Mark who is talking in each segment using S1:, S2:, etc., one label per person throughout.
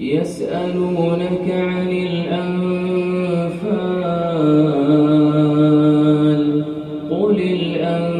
S1: يسألونك عن الأنفال قل الأنفال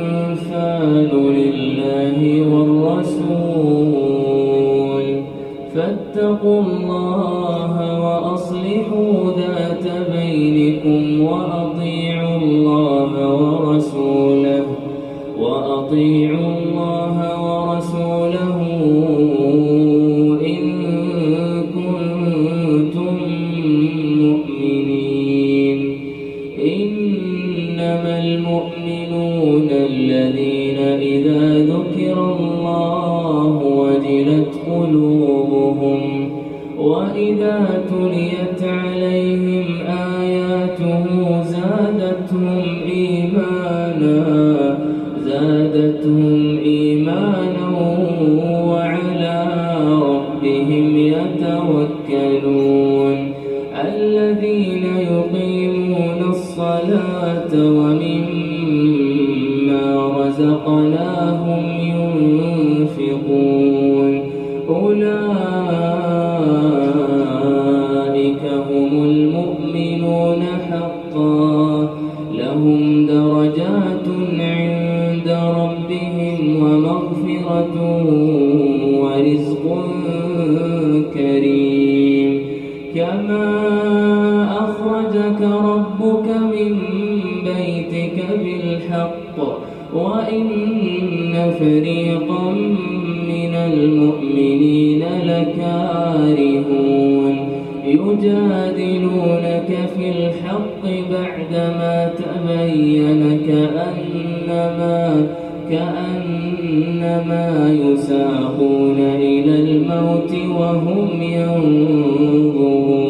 S1: وإن فريقا من المؤمنين لكارهون. يجادلونك في الحق بعدما تبين كأنما كأنما يساقون إلى الموت وهم ينظرون.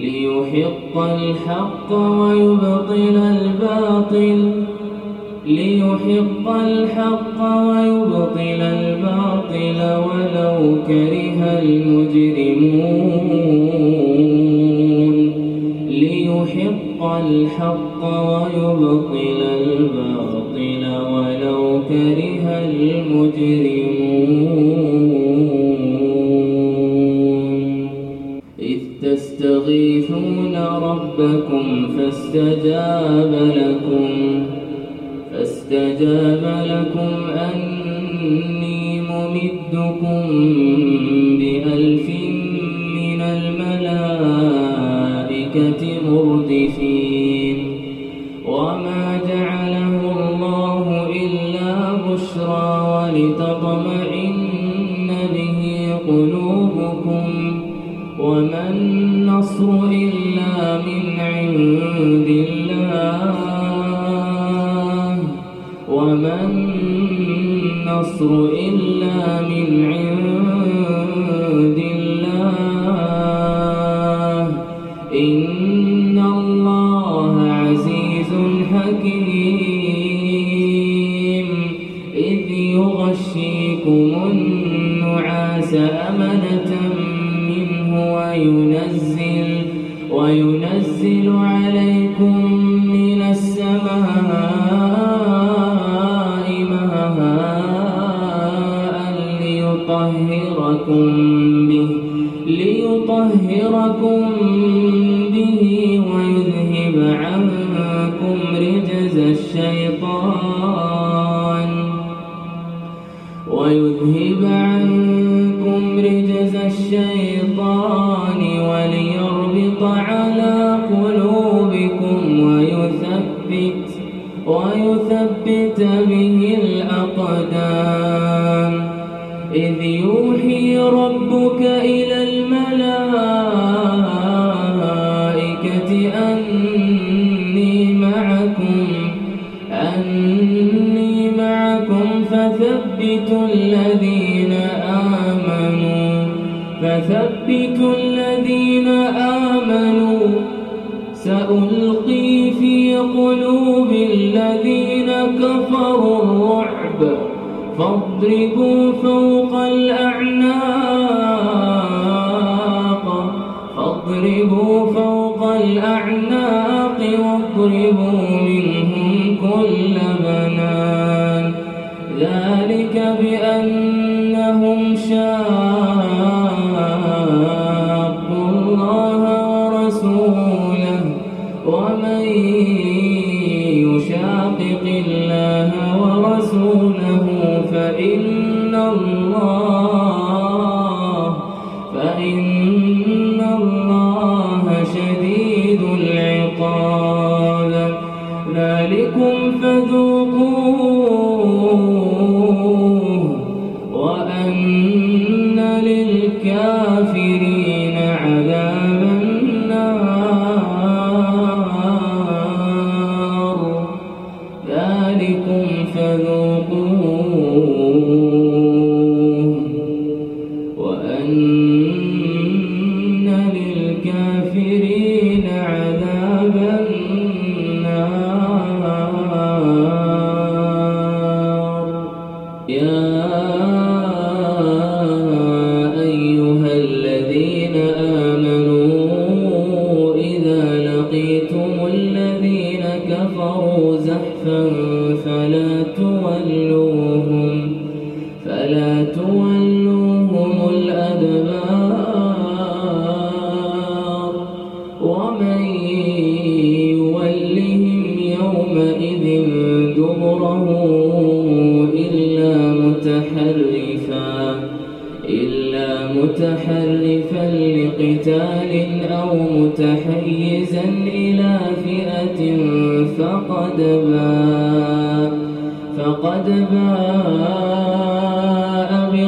S1: ليحق الحق ويبطل الباطل. ليحق الحق ويبطل الباطل ولو كره المجرمون. ليحق الحق ويبطل الباطل. فاستجاب لكم فاستجاب لكم أني ممدكم بألف من الملائكة مردفين. destino فثبتوا الذين آمنوا فثبتوا الذين آمنوا. سألقي في قلوب الذين كفروا الرعب فاضربوا فوق الأعناق فاضربوا فوق الأعناق واضربوا يا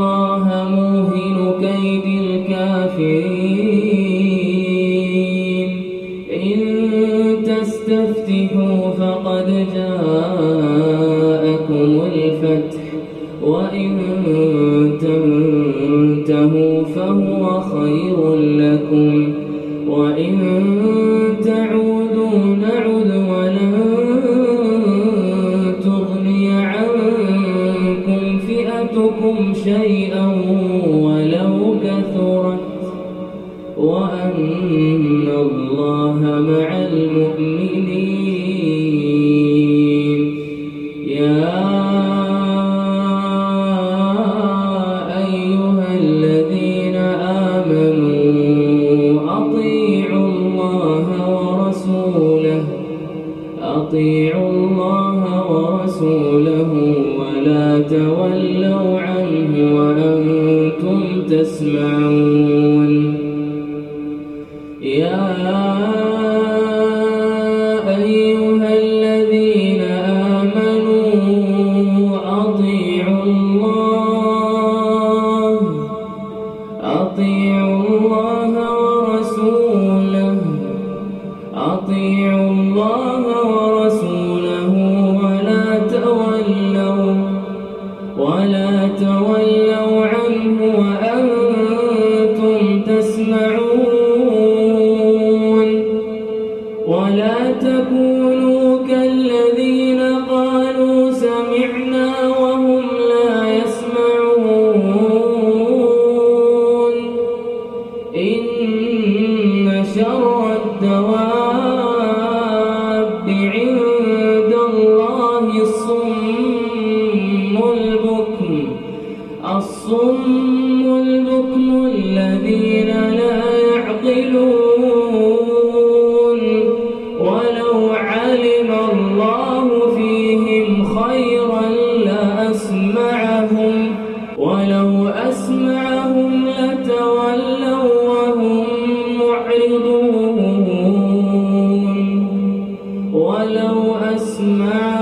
S1: الله مو ولو أسمعوا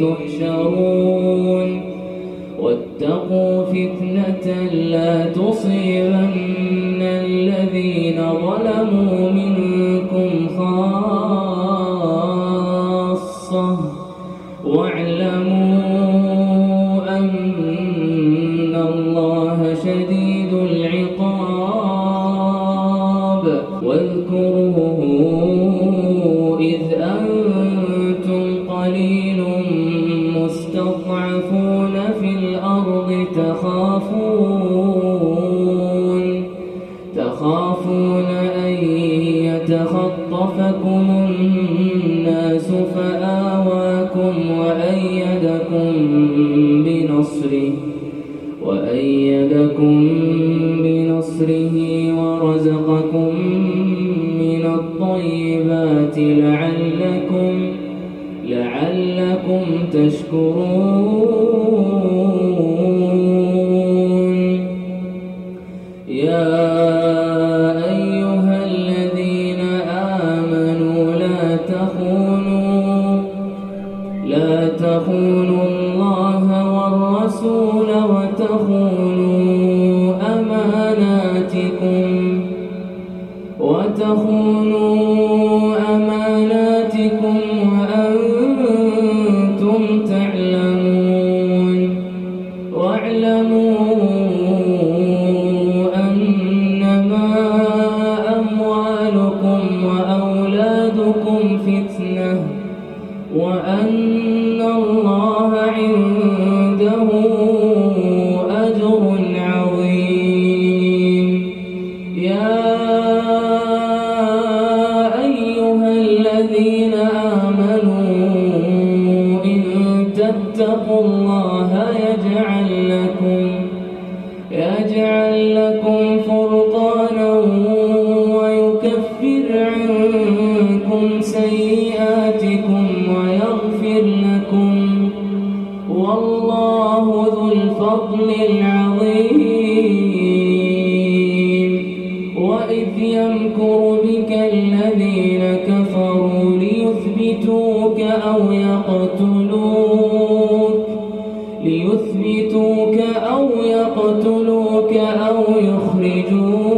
S1: تحشرون. واتقوا فتنة لا تصيبن الذين ظلموا منكم خاصة وأيدكم بنصره ورزقكم من الطيبات لعلكم لعلكم تشكرون. أموالكم وأولادكم فتنة وأن بك الذين كفروا ليثبتوك أو يقتلوك. ليثبتوك أو يقتلوك أو يخرجوك.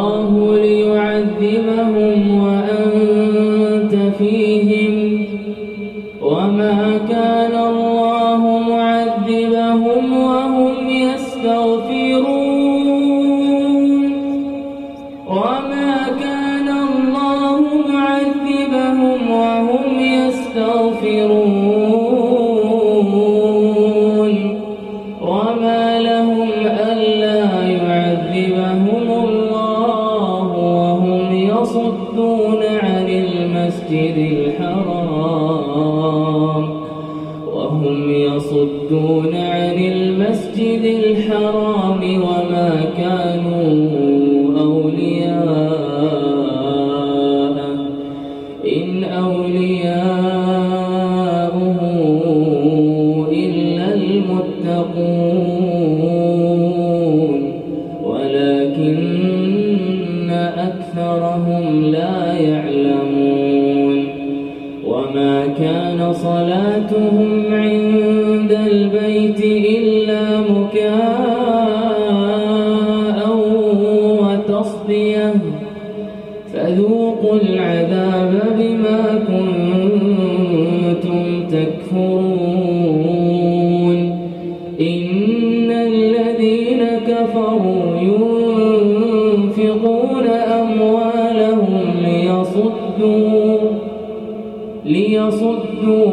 S1: الله إن أولياء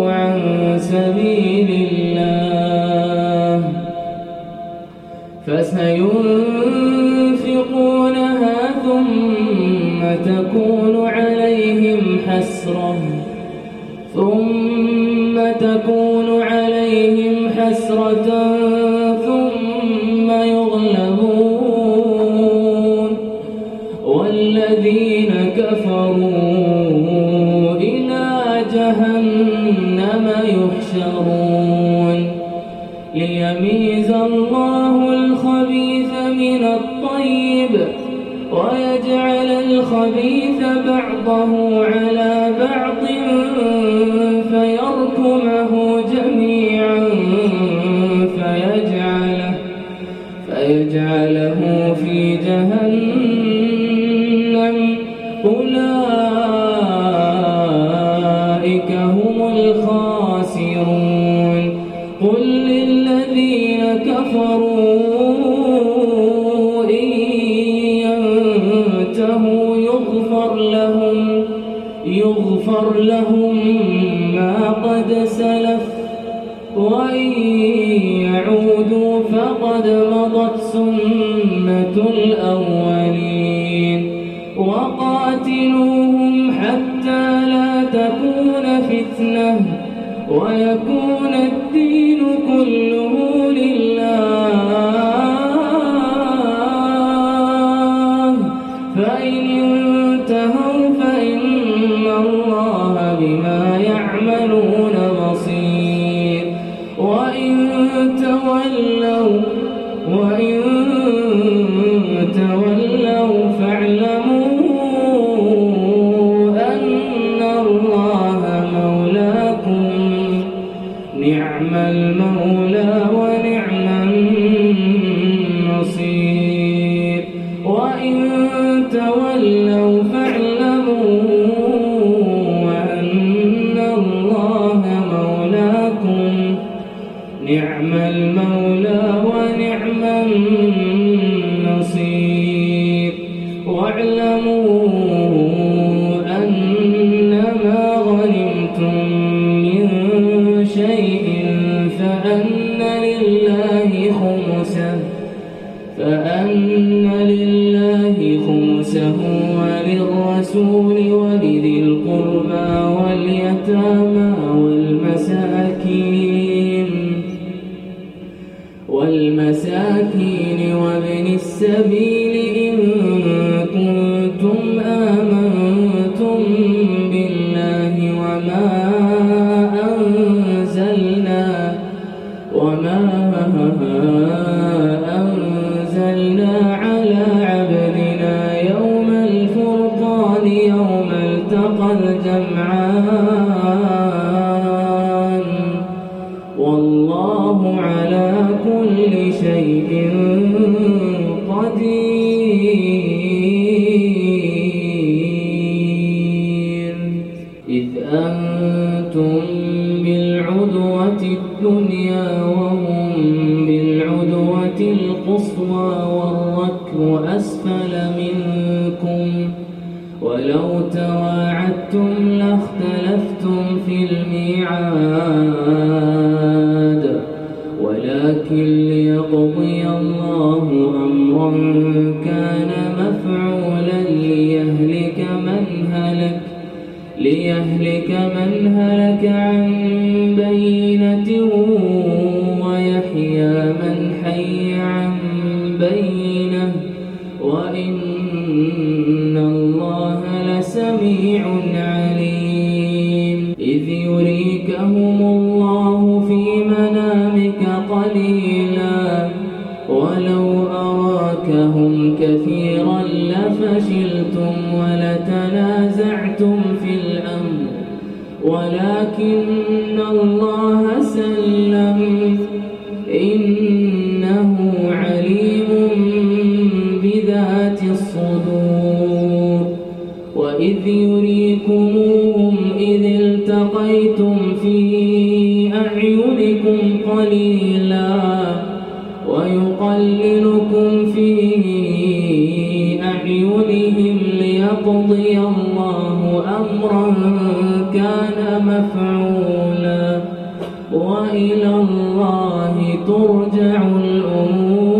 S1: عن سبيل الله فسينفقونها ثم تكون عليهم حسرة. ثم تكون عليهم حسرة بعضه على بعض فيركمه جميعا فيجعله, فيجعله 我也不 واعلموا أنما غنمتم من شيء فأن لله خمسه فأن لله خمسه وللرسول ولذي القربى واليتامى. والجمعان ليهلك من هلك عن بينة ويحيى من حي عن بينة. وإن الله لسميع عليم. إذ يريكهم الله في منامك قليلا. ولو أراكهم كثيرا لفشلتم ولتنازلتم ولكن الله سلم. إنه عليم بذات الصدور. وإذ يريكموهم إذ التقيتم في أعينكم قليلا ويقللكم في أعينهم ليقضي الله أمرا كان مفعولا وإلى الله ترجع الأمور.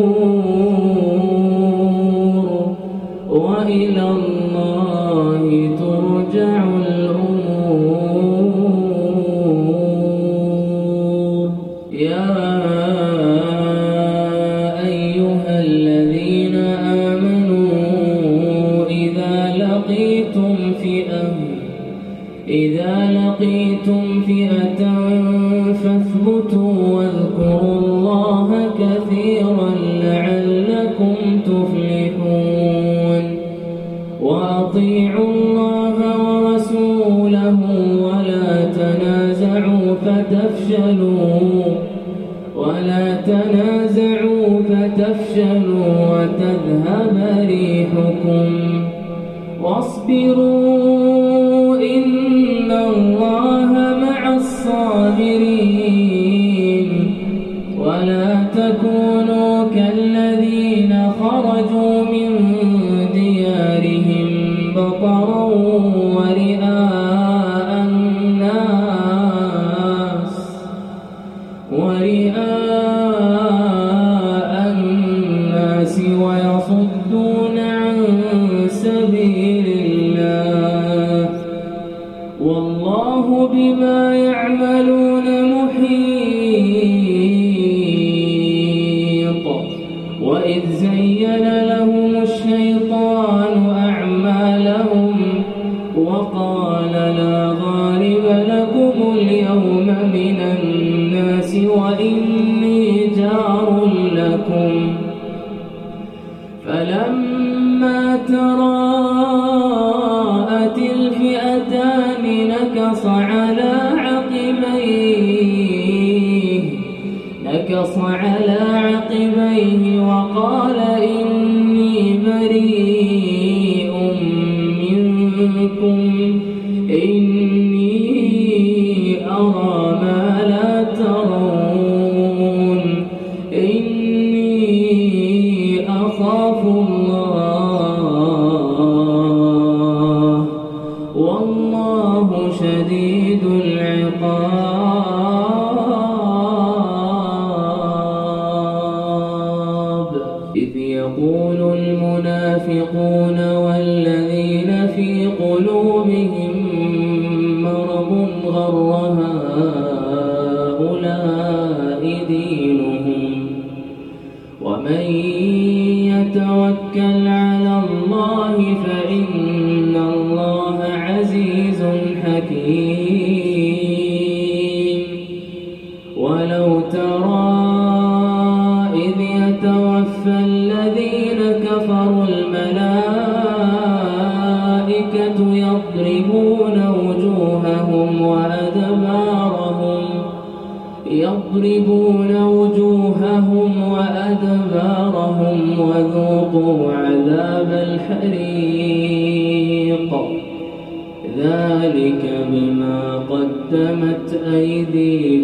S1: تفلحون وأطيعوا الله ورسوله ولا تنازعوا فتفشلوا. ولا تنازعوا فتفشلوا وتذهب ريحكم. واصبروا إن يضربون وجوههم وأدبارهم وذوقوا عذاب الحريق. ذلك بما قدمت أيديكم